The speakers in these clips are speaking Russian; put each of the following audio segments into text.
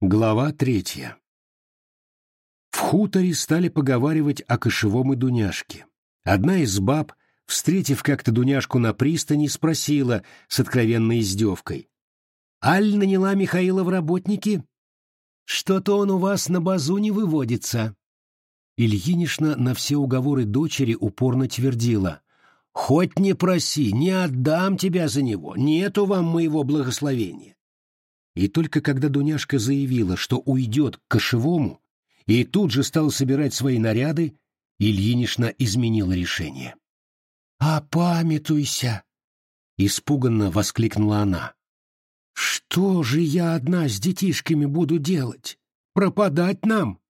Глава третья. В хуторе стали поговаривать о кошевом и Дуняшке. Одна из баб, встретив как-то Дуняшку на пристани, спросила с откровенной издевкой. «Аль наняла Михаила в работники? Что-то он у вас на базу не выводится». Ильинишна на все уговоры дочери упорно твердила. «Хоть не проси, не отдам тебя за него, нету вам моего благословения. И только когда Дуняшка заявила, что уйдет к кошевому, и тут же стал собирать свои наряды, Ильинишна изменила решение. «Опамятуйся!» — испуганно воскликнула она. «Что же я одна с детишками буду делать? Пропадать нам?»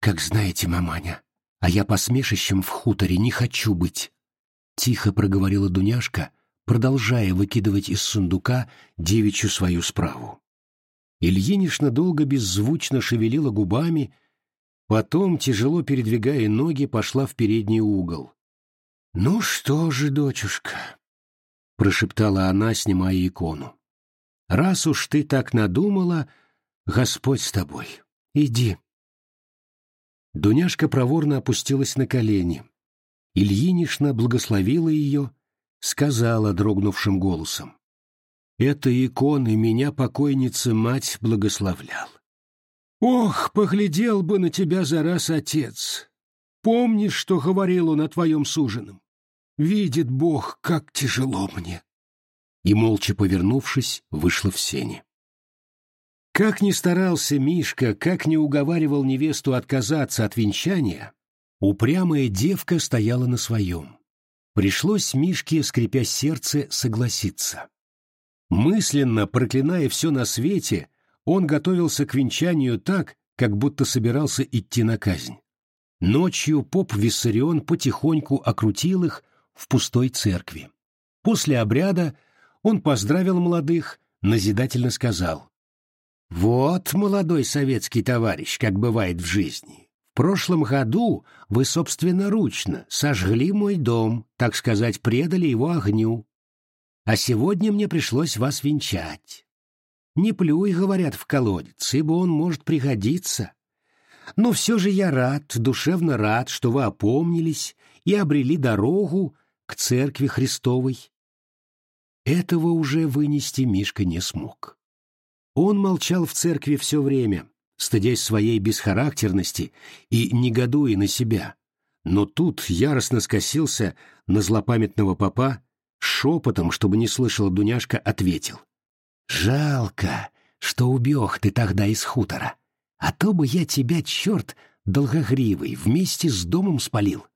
«Как знаете, маманя, а я посмешищем в хуторе не хочу быть», — тихо проговорила Дуняшка, продолжая выкидывать из сундука девичью свою справу. Ильинишна долго беззвучно шевелила губами, потом, тяжело передвигая ноги, пошла в передний угол. — Ну что же, дочушка, — прошептала она, снимая икону, — раз уж ты так надумала, Господь с тобой, иди. Дуняшка проворно опустилась на колени. Ильинишна благословила ее, сказала дрогнувшим голосом. Это иконы меня покойница мать благословлял. Ох, поглядел бы на тебя за раз отец. Помнишь, что говорил он о твоем суженом? Видит Бог, как тяжело мне. И, молча повернувшись, вышла в сени. Как ни старался Мишка, как ни уговаривал невесту отказаться от венчания, упрямая девка стояла на своем. Пришлось Мишке, скрипя сердце, согласиться. Мысленно проклиная все на свете, он готовился к венчанию так, как будто собирался идти на казнь. Ночью поп Виссарион потихоньку окрутил их в пустой церкви. После обряда он поздравил молодых, назидательно сказал. «Вот, молодой советский товарищ, как бывает в жизни. В прошлом году вы собственноручно сожгли мой дом, так сказать, предали его огню а сегодня мне пришлось вас венчать. Не плюй, говорят, в колодец, ибо он может пригодиться. Но все же я рад, душевно рад, что вы опомнились и обрели дорогу к церкви Христовой. Этого уже вынести Мишка не смог. Он молчал в церкви все время, стыдясь своей бесхарактерности и негодуя на себя. Но тут яростно скосился на злопамятного попа шепотом, чтобы не слышала Дуняшка, ответил. «Жалко, что убег ты тогда из хутора, а то бы я тебя, черт, долгогривый, вместе с домом спалил.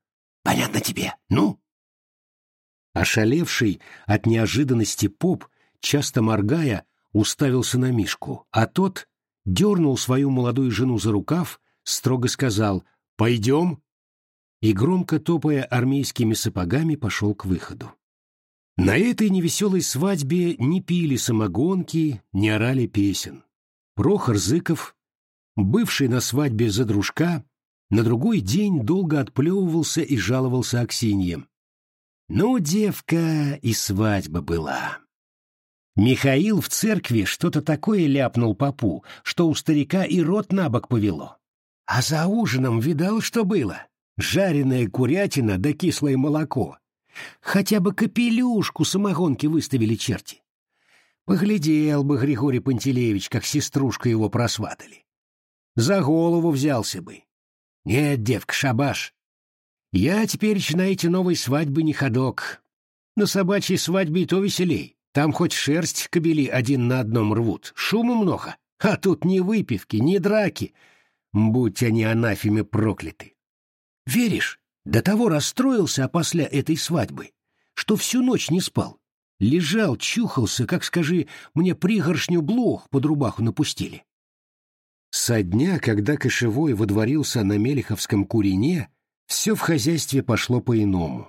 Понятно тебе, ну?» Ошалевший от неожиданности поп, часто моргая, уставился на Мишку, а тот дернул свою молодую жену за рукав, строго сказал «Пойдем?» и, громко топая армейскими сапогами, пошел к выходу. На этой невеселой свадьбе не пили самогонки, не орали песен. Прохор Зыков, бывший на свадьбе за дружка, на другой день долго отплевывался и жаловался Аксинье. Ну, девка, и свадьба была. Михаил в церкви что-то такое ляпнул попу, что у старика и рот на бок повело. А за ужином видал, что было? Жареная курятина да кислое молоко. Хотя бы капелюшку самогонки выставили черти. Поглядел бы Григорий Пантелеевич, как сеструшка его просватали. За голову взялся бы. Нет, девка, шабаш. Я теперь на эти новые свадьбы не ходок. На собачьей свадьбе и то веселей. Там хоть шерсть кобели один на одном рвут, шума много. А тут ни выпивки, ни драки. Будь они анафеме прокляты. Веришь, до того расстроился после этой свадьбы, что всю ночь не спал. Лежал, чухался, как, скажи, мне пригоршню блох под рубаху напустили. Со дня, когда Кошевой водворился на Мелеховском курине, все в хозяйстве пошло по-иному.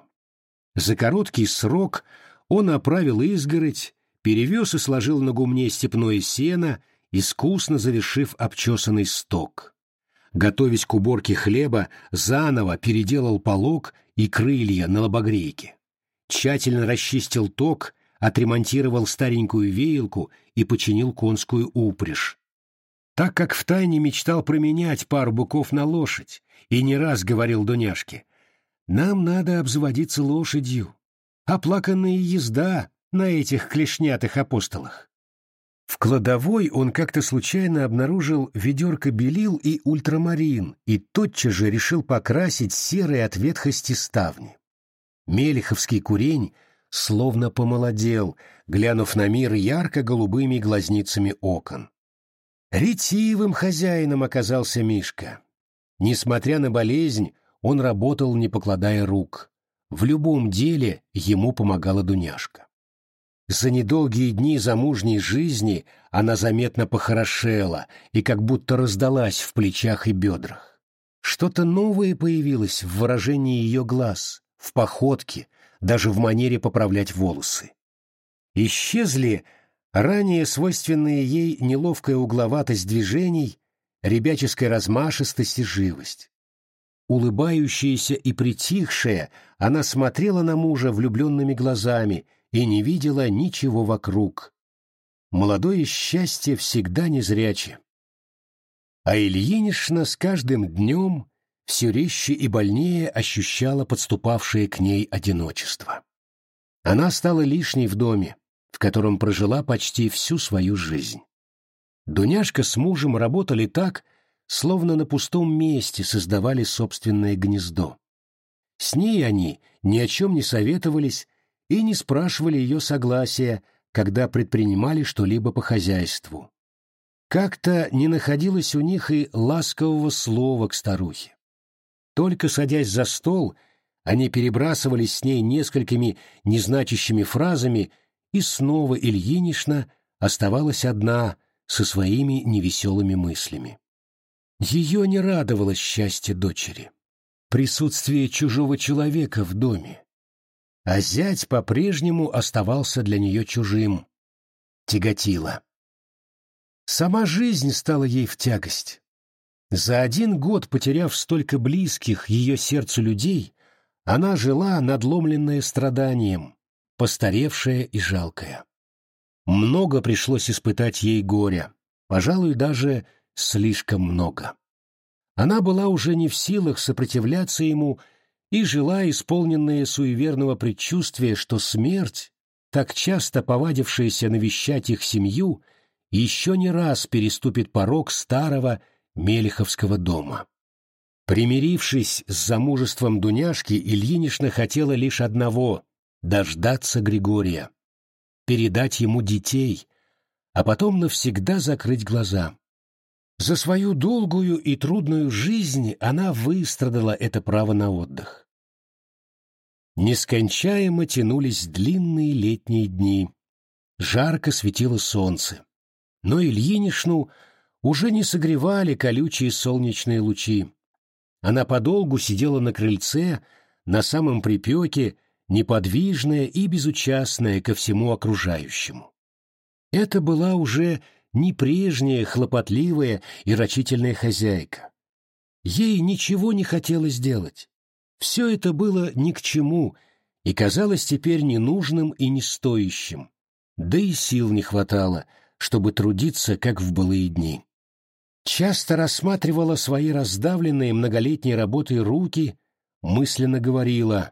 За короткий срок он оправил изгородь, перевез и сложил на гумне степное сено, искусно завершив обчесанный сток готовясь к уборке хлеба, заново переделал полог и крылья на лобогрейке. Тщательно расчистил ток, отремонтировал старенькую веялку и починил конскую упряжь. так как втайне мечтал променять пару быков на лошадь, и не раз говорил Дуняшке, «Нам надо обзаводиться лошадью. Оплаканная езда на этих клешнятых апостолах». В кладовой он как-то случайно обнаружил ведерко белил и ультрамарин и тотчас же решил покрасить серые от ветхости ставни. Мелеховский курень словно помолодел, глянув на мир ярко-голубыми глазницами окон. Ретивым хозяином оказался Мишка. Несмотря на болезнь, он работал, не покладая рук. В любом деле ему помогала Дуняшка. За недолгие дни замужней жизни она заметно похорошела и как будто раздалась в плечах и бедрах. Что-то новое появилось в выражении ее глаз, в походке, даже в манере поправлять волосы. Исчезли ранее свойственные ей неловкая угловатость движений, ребяческая размашистость и живость. Улыбающаяся и притихшая, она смотрела на мужа влюбленными глазами и не видела ничего вокруг. Молодое счастье всегда незряче. А Ильинишна с каждым днем все резче и больнее ощущала подступавшее к ней одиночество. Она стала лишней в доме, в котором прожила почти всю свою жизнь. Дуняшка с мужем работали так, словно на пустом месте создавали собственное гнездо. С ней они ни о чем не советовались, и не спрашивали ее согласия, когда предпринимали что-либо по хозяйству. Как-то не находилось у них и ласкового слова к старухе. Только садясь за стол, они перебрасывались с ней несколькими незначащими фразами, и снова Ильинишна оставалась одна со своими невеселыми мыслями. Ее не радовало счастье дочери. Присутствие чужого человека в доме, а зять по-прежнему оставался для нее чужим. Тяготило. Сама жизнь стала ей в тягость. За один год, потеряв столько близких ее сердцу людей, она жила надломленная страданием, постаревшая и жалкая. Много пришлось испытать ей горя, пожалуй, даже слишком много. Она была уже не в силах сопротивляться ему и жила исполненная суеверного предчувствия, что смерть, так часто повадившаяся навещать их семью, еще не раз переступит порог старого Мелеховского дома. Примирившись с замужеством Дуняшки, Ильинишна хотела лишь одного — дождаться Григория, передать ему детей, а потом навсегда закрыть глаза. За свою долгую и трудную жизнь она выстрадала это право на отдых. Нескончаемо тянулись длинные летние дни. Жарко светило солнце. Но Ильинишну уже не согревали колючие солнечные лучи. Она подолгу сидела на крыльце, на самом припеке, неподвижная и безучастная ко всему окружающему. Это была уже не прежняя хлопотливая и рачительная хозяйка. Ей ничего не хотелось делать. Все это было ни к чему и казалось теперь ненужным и не стоящим. Да и сил не хватало, чтобы трудиться, как в былые дни. Часто рассматривала свои раздавленные многолетней работой руки, мысленно говорила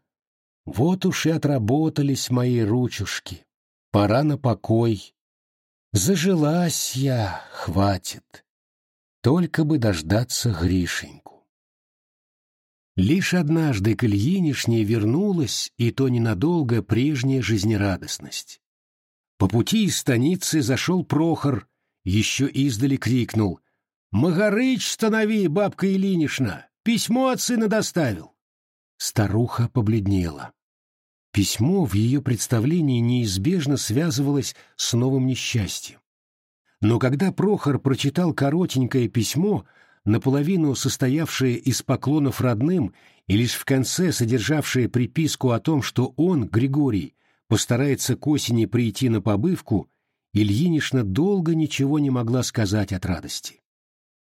«Вот уж и отработались мои ручушки, пора на покой, Зажилась я, хватит. Только бы дождаться Гришеньку. Лишь однажды к Ильинишне вернулась, и то ненадолго, прежняя жизнерадостность. По пути из станицы зашел Прохор, еще издали крикнул. «Магарыч, станови, бабка Ильинишна! Письмо от сына доставил!» Старуха побледнела. Письмо в ее представлении неизбежно связывалось с новым несчастьем. Но когда Прохор прочитал коротенькое письмо, наполовину состоявшее из поклонов родным и лишь в конце содержавшее приписку о том, что он, Григорий, постарается к осени прийти на побывку, Ильинишна долго ничего не могла сказать от радости.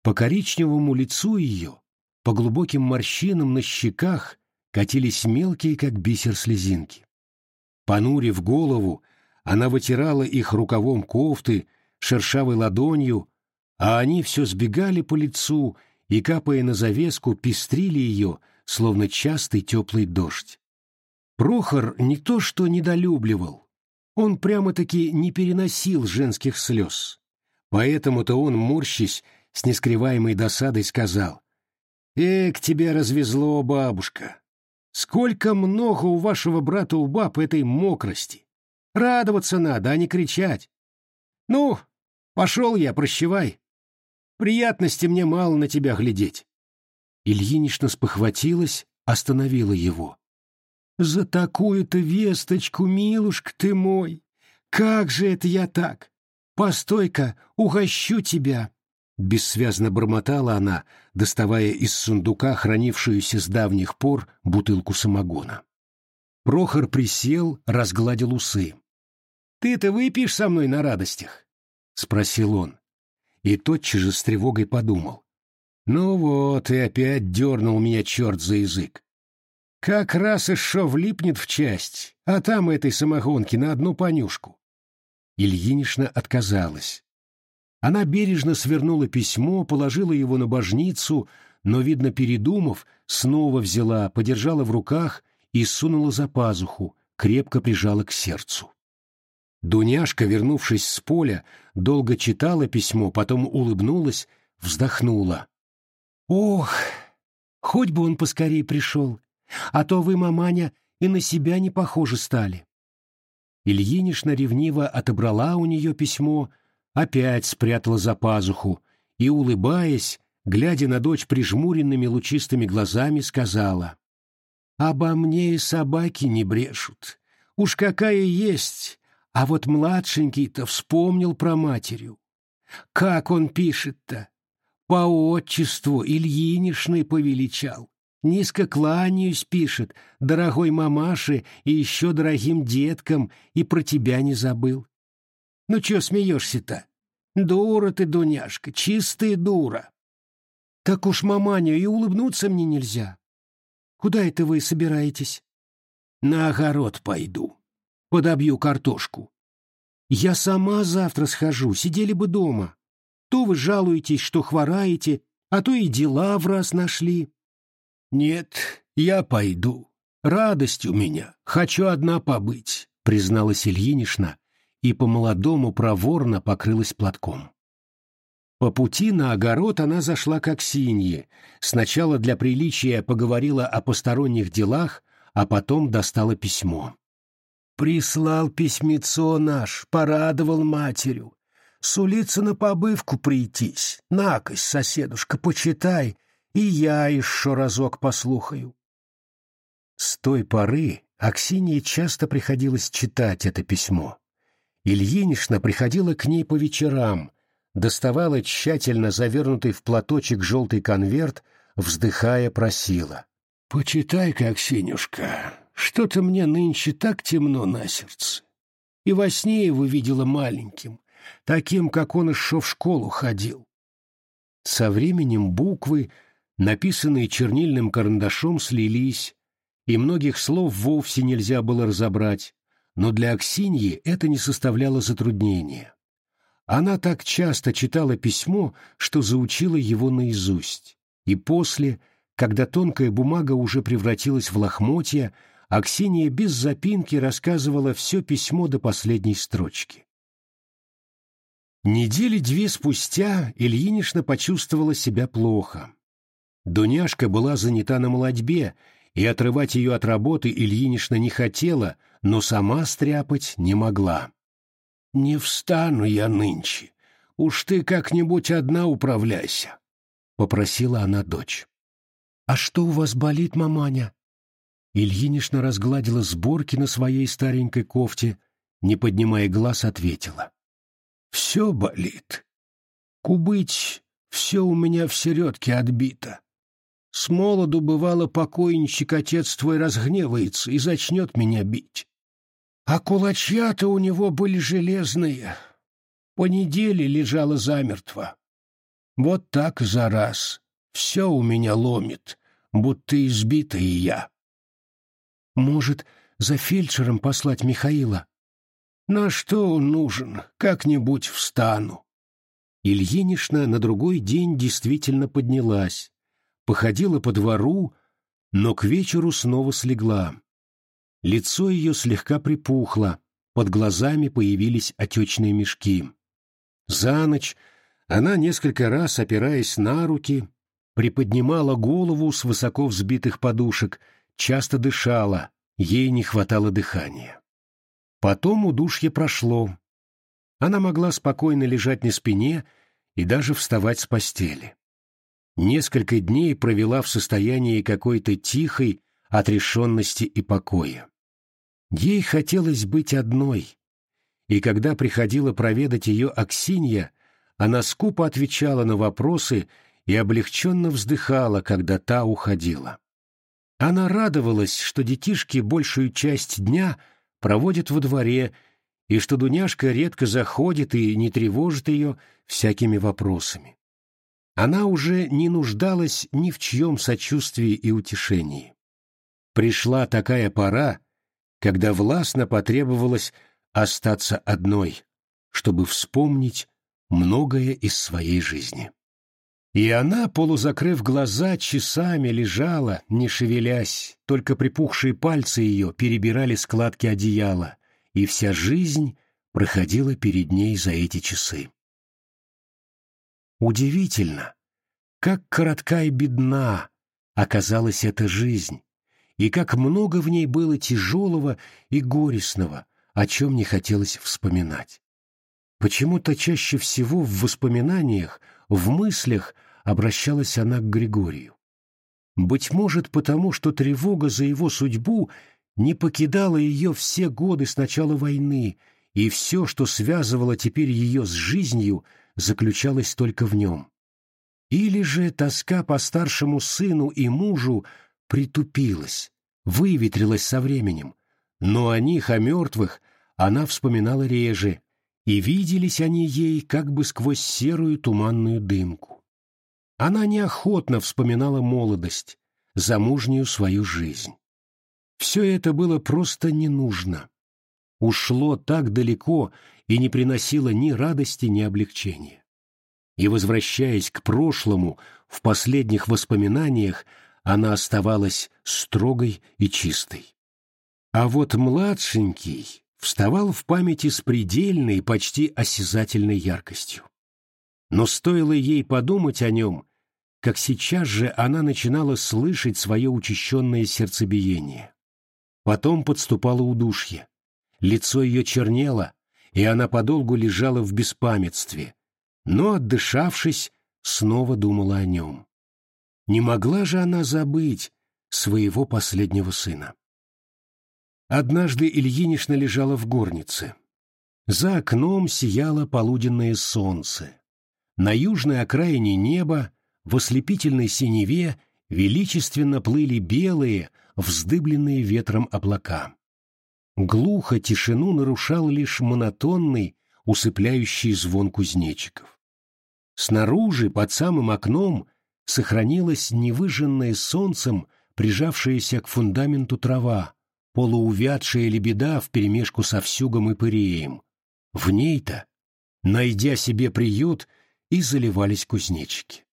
По коричневому лицу ее, по глубоким морщинам на щеках катились мелкие, как бисер, слезинки. Понурив голову, она вытирала их рукавом кофты, шершавой ладонью, а они все сбегали по лицу и, капая на завеску, пестрили ее, словно частый теплый дождь. Прохор не то что недолюбливал, он прямо-таки не переносил женских слез. Поэтому-то он, морщись, с нескрываемой досадой сказал, «Эк, тебя развезло, бабушка! Сколько много у вашего брата у баб этой мокрости! Радоваться надо, а не кричать! Ну, пошел я, прощевай! Приятности мне мало на тебя глядеть!» Ильинична спохватилась, остановила его. «За такую-то весточку, милушка ты мой! Как же это я так? Постой-ка, угощу тебя!» Бессвязно бормотала она, доставая из сундука хранившуюся с давних пор бутылку самогона. Прохор присел, разгладил усы. «Ты-то выпьешь со мной на радостях?» — спросил он. И тотчас же с тревогой подумал. «Ну вот, и опять дернул меня черт за язык. Как раз и шо влипнет в часть, а там этой самогонки на одну понюшку». Ильинична отказалась. Она бережно свернула письмо, положила его на божницу, но, видно, передумав, снова взяла, подержала в руках и сунула за пазуху, крепко прижала к сердцу. Дуняшка, вернувшись с поля, долго читала письмо, потом улыбнулась, вздохнула. «Ох, хоть бы он поскорее пришел, а то вы, маманя, и на себя не похожи стали». Ильинишна ревниво отобрала у нее письмо, опять спрятала за пазуху и, улыбаясь, глядя на дочь прижмуренными лучистыми глазами, сказала, «Обо мне и собаки не брешут. Уж какая есть, а вот младшенький-то вспомнил про матерью. Как он пишет-то? По отчеству Ильинишной повеличал. Низко кланяюсь, пишет, дорогой мамаше и еще дорогим деткам, и про тебя не забыл. Ну чё смеешься-то? Дура ты, Дуняшка, чистая дура. Так уж, маманя, и улыбнуться мне нельзя. Куда это вы собираетесь? На огород пойду. Подобью картошку. Я сама завтра схожу, сидели бы дома. То вы жалуетесь, что хвораете, а то и дела в раз нашли. Нет, я пойду. Радость у меня. Хочу одна побыть, призналась Ильинишна и по-молодому проворно покрылась платком. По пути на огород она зашла к Аксинье, сначала для приличия поговорила о посторонних делах, а потом достала письмо. «Прислал письмецо наш, порадовал матерю. Сулится на побывку прийтись. Накось, соседушка, почитай, и я еще разок послухаю». С той поры Аксинье часто приходилось читать это письмо. Ильинична приходила к ней по вечерам, доставала тщательно завернутый в платочек желтый конверт, вздыхая, просила. «Почитай-ка, Аксинюшка, что-то мне нынче так темно на сердце. И во сне его видела маленьким, таким, как он еще в школу ходил». Со временем буквы, написанные чернильным карандашом, слились, и многих слов вовсе нельзя было разобрать, но для Аксиньи это не составляло затруднения. Она так часто читала письмо, что заучила его наизусть. И после, когда тонкая бумага уже превратилась в лохмотья, Аксинья без запинки рассказывала все письмо до последней строчки. Недели две спустя Ильинишна почувствовала себя плохо. Дуняшка была занята на молодьбе, и отрывать ее от работы Ильинишна не хотела, но сама стряпать не могла. «Не встану я нынче. Уж ты как-нибудь одна управляйся», — попросила она дочь. «А что у вас болит, маманя?» Ильинишна разгладила сборки на своей старенькой кофте, не поднимая глаз, ответила. «Все болит. Кубыть, все у меня в середке отбито. С молоду бывало покойничек отец твой разгневается и зачнет меня бить. А кулачья-то у него были железные. По неделе лежала замертво. Вот так за раз. Все у меня ломит, будто избитая я. Может, за фельдшером послать Михаила? На что он нужен? Как-нибудь встану. Ильинишна на другой день действительно поднялась, походила по двору, но к вечеру снова слегла. Лицо ее слегка припухло, под глазами появились отечные мешки. За ночь она несколько раз, опираясь на руки, приподнимала голову с высоко взбитых подушек, часто дышала, ей не хватало дыхания. Потом удушье прошло. Она могла спокойно лежать на спине и даже вставать с постели. Несколько дней провела в состоянии какой-то тихой отрешенности и покоя. Ей хотелось быть одной, и когда приходила проведать ее Аксинья, она скупо отвечала на вопросы и облегченно вздыхала, когда та уходила. Она радовалась, что детишки большую часть дня проводят во дворе, и что Дуняшка редко заходит и не тревожит ее всякими вопросами. Она уже не нуждалась ни в чьем сочувствии и утешении. Пришла такая пора, когда властно потребовалось остаться одной, чтобы вспомнить многое из своей жизни. И она, полузакрыв глаза, часами лежала, не шевелясь, только припухшие пальцы ее перебирали складки одеяла, и вся жизнь проходила перед ней за эти часы. Удивительно, как коротка и бедна оказалась эта жизнь, и как много в ней было тяжелого и горестного, о чем не хотелось вспоминать. Почему-то чаще всего в воспоминаниях, в мыслях обращалась она к Григорию. Быть может, потому что тревога за его судьбу не покидала ее все годы с начала войны, и все, что связывало теперь ее с жизнью, заключалось только в нем. Или же тоска по старшему сыну и мужу притупилась, выветрилась со временем, но о них, о мертвых, она вспоминала реже, и виделись они ей как бы сквозь серую туманную дымку. Она неохотно вспоминала молодость, замужнюю свою жизнь. Все это было просто не нужно. Ушло так далеко и не приносило ни радости, ни облегчения. И, возвращаясь к прошлому, в последних воспоминаниях она оставалась строгой и чистой. А вот младшенький вставал в памяти с предельной, почти осязательной яркостью. Но стоило ей подумать о нем, как сейчас же она начинала слышать свое учащенное сердцебиение. Потом подступало удушье. Лицо ее чернело, и она подолгу лежала в беспамятстве, но, отдышавшись, снова думала о нем. Не могла же она забыть своего последнего сына. Однажды Ильинична лежала в горнице. За окном сияло полуденное солнце. На южной окраине неба, в ослепительной синеве, величественно плыли белые, вздыбленные ветром облака. Глухо тишину нарушал лишь монотонный, усыпляющий звон кузнечиков. Снаружи, под самым окном, сохранилась невыжженная солнцем прижавшаяся к фундаменту трава, полуувядшая лебеда вперемешку со всюгом и пыреем. В ней-то, найдя себе приют, и заливались кузнечики.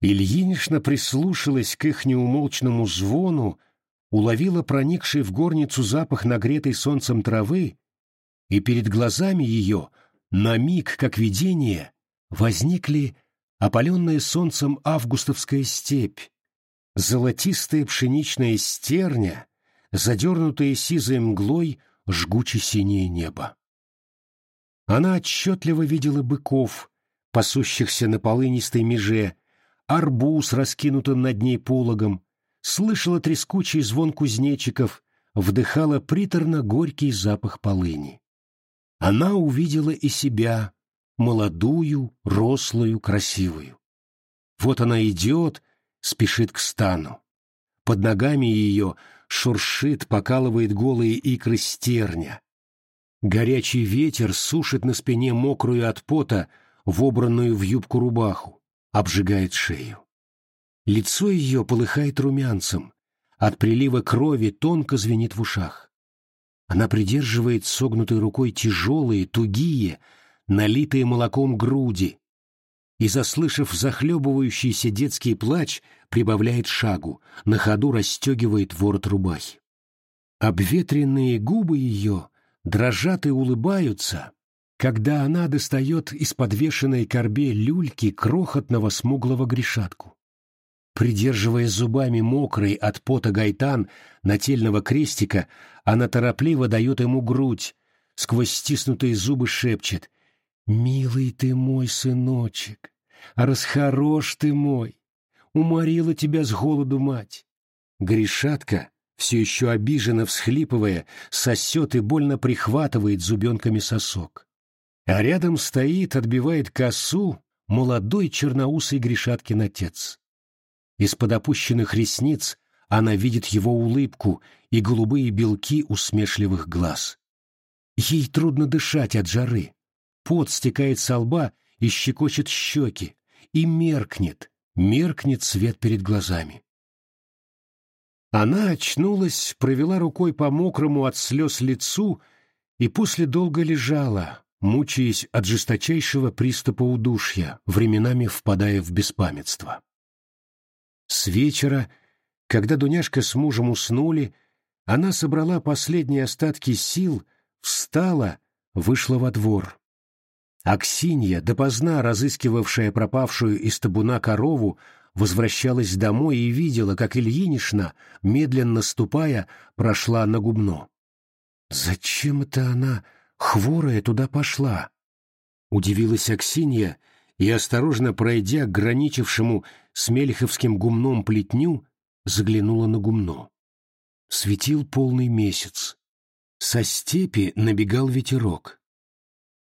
Ильинична прислушалась к их неумолчному звону, уловила проникший в горницу запах нагретой солнцем травы, и перед глазами ее, на миг, как видение, возникли опаленная солнцем августовская степь, золотистая пшеничная стерня, задернутая сизой мглой жгуче-синее небо. Она отчетливо видела быков, пасущихся на полынистой меже, арбуз, раскинутым над ней пологом, слышала трескучий звон кузнечиков, вдыхала приторно-горький запах полыни. Она увидела и себя, молодую, рослую, красивую. Вот она идет, спешит к стану. Под ногами ее шуршит, покалывает голые икры стерня. Горячий ветер сушит на спине мокрую от пота, вобранную в юбку рубаху, обжигает шею. Лицо ее полыхает румянцем, от прилива крови тонко звенит в ушах. Она придерживает согнутой рукой тяжелые, тугие, налитые молоком груди, и, заслышав захлебывающийся детский плач, прибавляет шагу, на ходу расстегивает ворот рубахи. Обветренные губы ее дрожат и улыбаются, когда она достает из подвешенной корбе люльки крохотного смуглого грешатку. Придерживая зубами мокрый от пота гайтан нательного крестика, она торопливо дает ему грудь, сквозь стиснутые зубы шепчет «Милый ты мой сыночек, расхорош ты мой, уморила тебя с голоду мать». Гришатка, все еще обиженно всхлипывая, сосет и больно прихватывает зубенками сосок. А рядом стоит, отбивает косу, молодой черноусый Гришаткин отец. Из-под опущенных ресниц она видит его улыбку и голубые белки усмешливых глаз. Ей трудно дышать от жары. Пот стекает со лба и щекочет щеки, и меркнет, меркнет свет перед глазами. Она очнулась, провела рукой по мокрому от слез лицу и после долго лежала, мучаясь от жесточайшего приступа удушья, временами впадая в беспамятство. С вечера, когда Дуняшка с мужем уснули, она собрала последние остатки сил, встала, вышла во двор. Аксинья, допоздна разыскивавшая пропавшую из табуна корову, возвращалась домой и видела, как Ильинишна, медленно ступая, прошла на губно. «Зачем это она, хворая, туда пошла?» Удивилась Аксинья и, осторожно пройдя к граничившему с Мелеховским гумном плетню, заглянула на гумно. Светил полный месяц. Со степи набегал ветерок.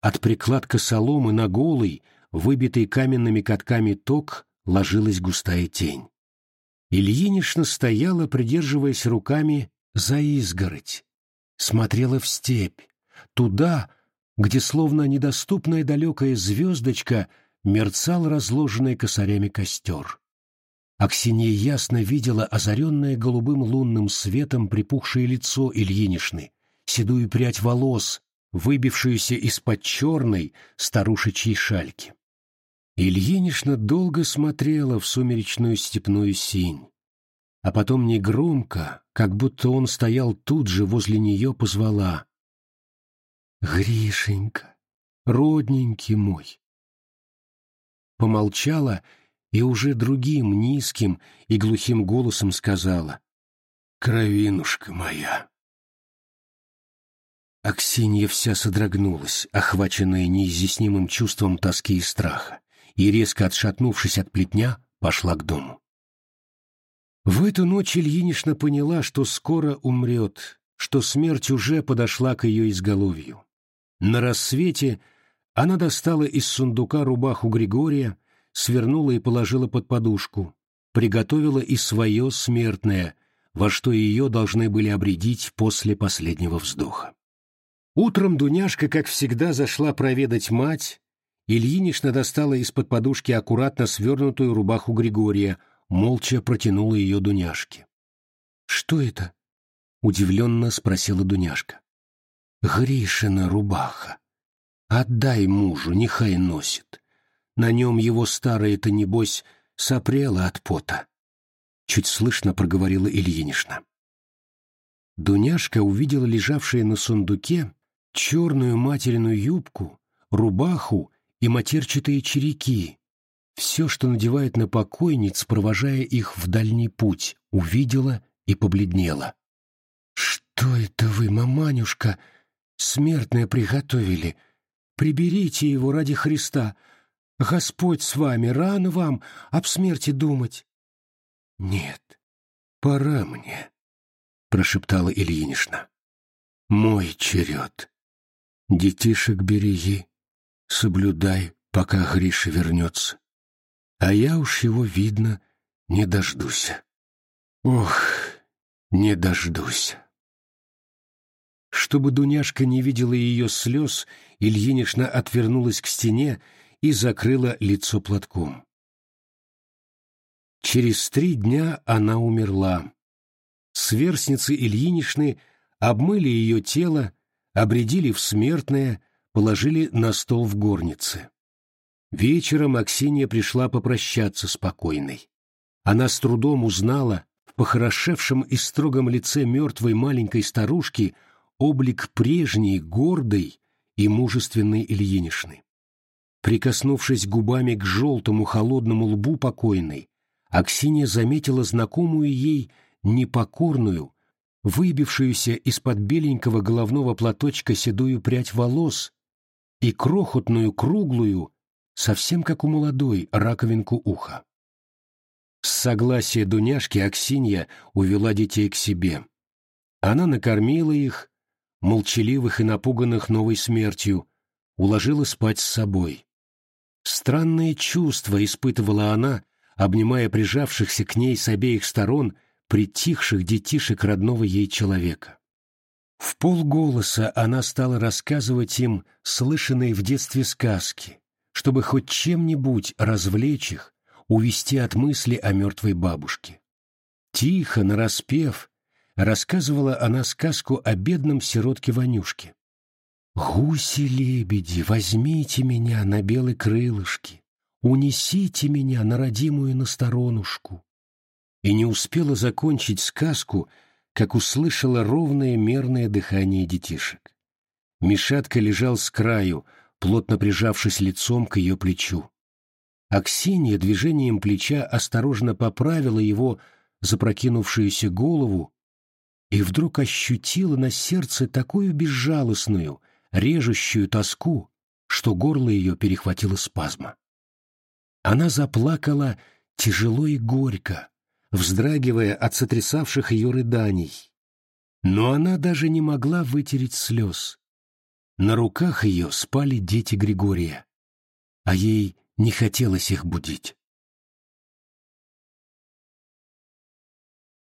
От прикладка соломы на голый, выбитый каменными катками ток, ложилась густая тень. Ильинишна стояла, придерживаясь руками за изгородь, смотрела в степь, туда, где словно недоступная далекая звездочка мерцал разложенный косарями костер. Аксинья ясно видела озаренное голубым лунным светом припухшее лицо Ильинишны, седую прядь волос, выбившуюся из-под черной старушечьей шальки. Ильинишна долго смотрела в сумеречную степную синь, а потом негромко, как будто он стоял тут же возле нее, позвала. «Гришенька, родненький мой!» Помолчала и уже другим низким и глухим голосом сказала «Кровинушка моя». Аксинья вся содрогнулась, охваченная неизъяснимым чувством тоски и страха и, резко отшатнувшись от плетня, пошла к дому. В эту ночь Ильинична поняла, что скоро умрет, что смерть уже подошла к ее изголовью. На рассвете она достала из сундука рубаху Григория, свернула и положила под подушку, приготовила и свое смертное, во что ее должны были обредить после последнего вздоха. Утром Дуняшка, как всегда, зашла проведать мать, Ильинична достала из-под подушки аккуратно свернутую рубаху Григория, молча протянула ее Дуняшке. «Что это?» — удивленно спросила Дуняшка. «Гришина рубаха. Отдай мужу, нехай носит. На нем его старое-то, небось, сопрело от пота». Чуть слышно проговорила Ильинична. Дуняшка увидела лежавшие на сундуке черную материну юбку, рубаху и матерчатые череки, все, что надевает на покойниц, провожая их в дальний путь, увидела и побледнела. «Что это вы, маманюшка, смертное приготовили? Приберите его ради Христа. Господь с вами, рано вам об смерти думать». «Нет, пора мне», — прошептала Ильинична. «Мой черед. Детишек береги, соблюдай, пока Гриша вернется. А я уж его, видно, не дождусь. Ох, не дождусь. Чтобы Дуняшка не видела ее слез, Ильинична отвернулась к стене и закрыла лицо платком. Через три дня она умерла. Сверстницы Ильиничны обмыли ее тело, обредили в смертное, положили на стол в горнице. Вечером Аксинья пришла попрощаться с покойной. Она с трудом узнала в похорошевшем и строгом лице мертвой маленькой старушки облик прежней, гордой и мужественной Ильинишны. Прикоснувшись губами к желтому холодному лбу покойной, Аксинья заметила знакомую ей непокорную, выбившуюся из-под беленького головного платочка седую прядь волос и крохотную круглую, совсем как у молодой, раковинку уха. С согласия Дуняшки Аксинья увела детей к себе. Она накормила их, молчаливых и напуганных новой смертью, уложила спать с собой. Странные чувства испытывала она, обнимая прижавшихся к ней с обеих сторон притихших детишек родного ей человека. В полголоса она стала рассказывать им слышанные в детстве сказки, чтобы хоть чем-нибудь развлечь их, увести от мысли о мертвой бабушке. Тихо, нараспев, рассказывала она сказку о бедном сиротке Ванюшке. «Гуси-лебеди, возьмите меня на белой крылышке, унесите меня на родимую на сторонушку». И не успела закончить сказку, как услышала ровное мерное дыхание детишек. Мишатка лежал с краю, плотно прижавшись лицом к ее плечу. Аксинья движением плеча осторожно поправила его запрокинувшуюся голову и вдруг ощутила на сердце такую безжалостную, режущую тоску, что горло ее перехватило спазма. Она заплакала тяжело и горько, вздрагивая от сотрясавших ее рыданий. Но она даже не могла вытереть слез. На руках ее спали дети Григория, а ей не хотелось их будить.